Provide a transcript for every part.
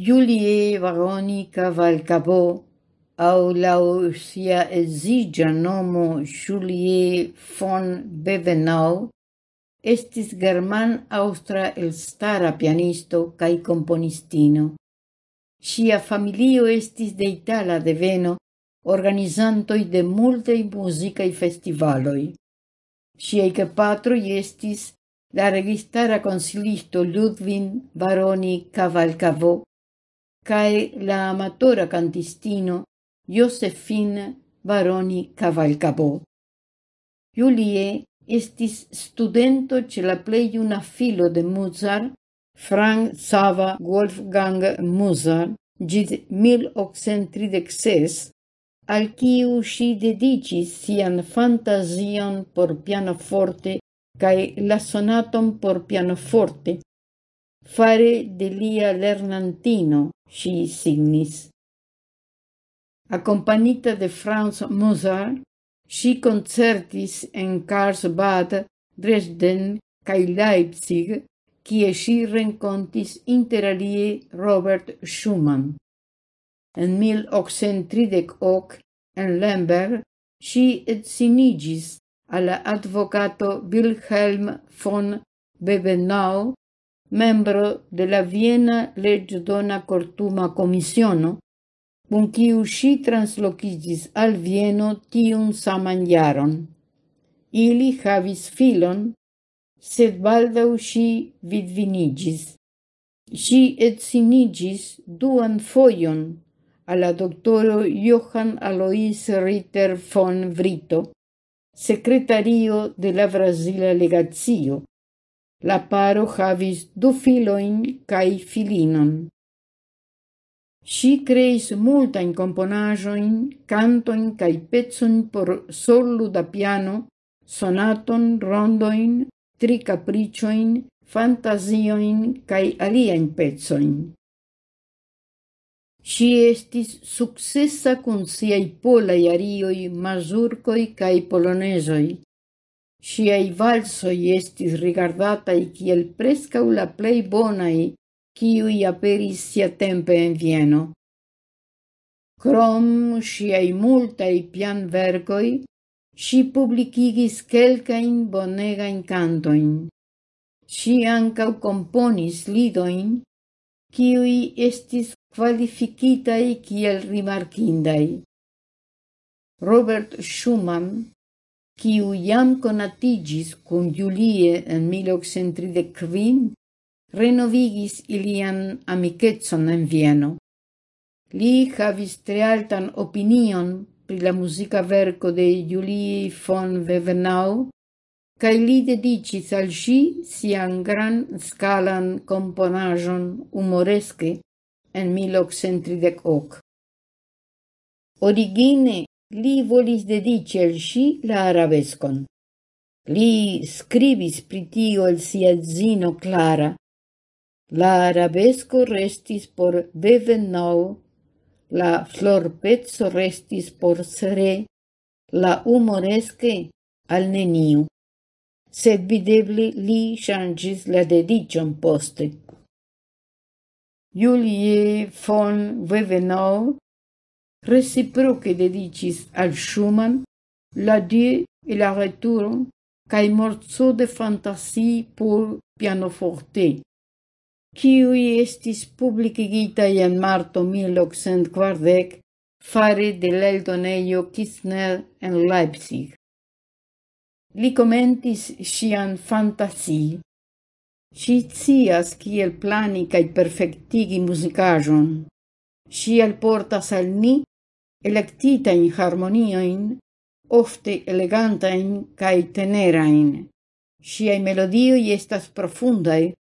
Julie Veronica Valcabò au lau sia edzigia nomo Julie von Bevenau estis german-austra elstara pianisto cae componistino. Sia familio estis de itala deveno, organizantoi de multei musicae festivaloi. Siei gepatroi estis la registara consilisto Ludwin Baroni Cavalcavo, cae la amatora cantistino Josephine Baroni Cavalcabò. Julie estis studento ce la plei una filo de Mozart, Frank Sava Wolfgang Mozart, gid 1836, al quiu si dedicis sian fantasion por pianoforte cae la sonaton por pianoforte, fare de lia lernantino, si signis. Accompagnita de Franz Mozart, si concertis en Karlsbad, Dresden cae Leipzig, cie si rencontis interalie Robert Schumann. En 1838, en Lemberg, si etsinigis alla advocato Wilhelm von Bebenau membro de la Viena Legdona Cortuma Commissiono, cun quiu si translocigis al Vieno tiun saman jaron. Ili havis filon, sed baldau si vidvinigis. Si etsinigis duan foion alla doctoro Johann Alois Ritter von Vrito, secretario de la Brasila Legazio, La paro havis du filoin cae filinon. Si creis multa in componajoin, cantoin cae pecojn por sorluda piano, sonaton, rondoin, tri capriccioin, fantasioin cae alien pezzoin. Si estis successa kun siai polaj arioj, mazurkoj kaj polonezoj. Sciai valsoi estis rigardatai kiel prescau la plei bonai kiui aperis sia tempe en Vieno. Crom sciai multai pian vergoi, si publicigis quelcain bonegain cantoin. Si ancau componis lidoin, kiui estis qualificitai kiel rimarcindai. Robert Schumann kiu jam conatigis cum Julie en 1835, renovigis ilian amicetson en Vieno. Li havis tre altan opinion pri la musica verco de Julie von Wevenau, cae li dedicis al si sian gran scalan componajon humoresque en 1838. Origine li volis dedici al si la arabescon. Li scribis pritio el sia zino Clara. La arabesco restis por Bevenau, la florpezzo restis por Sere, la humoresque al neniu. Sed videbli li changis la dedicion poste. Julie von Wevenau reciproque dedicis al Schumann l'adieu et la retour cae morceau de fantasie pour pianoforte, qui estis publicigitai en marto 1840 fare de l'eldoneio Kistner en Leipzig. Li commentis sian fantasie. Si cias kiel plani cae perfectigi musicajon. Si alportas al ni electitain harmonioin, ofte elegantain cae tenerain. Siai melodioi estas profundae,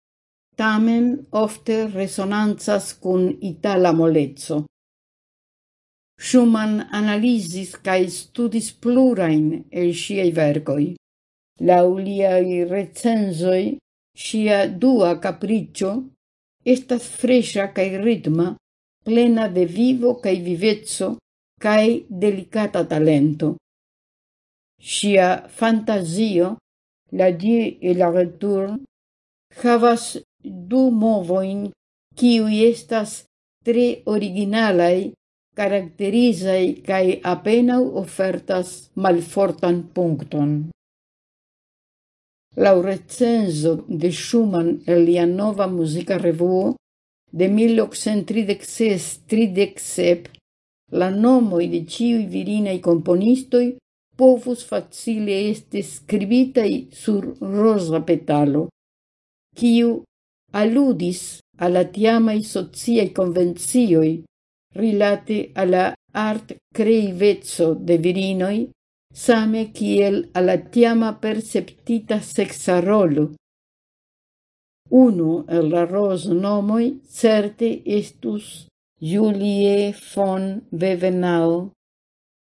tamen ofte resonanzas cun itala molezzo. Schumann analisis cae studis plurain el sciei vergoi. Lauliai recenzoi, sia dua capriccio, estas fresha cae ritma, plena de vivo cae vivezzo, cae delicata talento. Sia fantasio, la die e la return, havas du movoin kiui estas tre originalai, caracterizai cae apenau ofertas malfortan puncton. Lau recenso de Schumann el lia nova musica revuo de 1836-37 la nomoi de ciui virinei componistoi povus facile este scribitai sur rosa petalo, kiu aludis alla tiamai sociai convenzioi rilate alla art creivezzo de virinoi, same kiel alla tiama perceptita sexarolo. Uno el la ros nomoi certe estus Julie von Wevenau,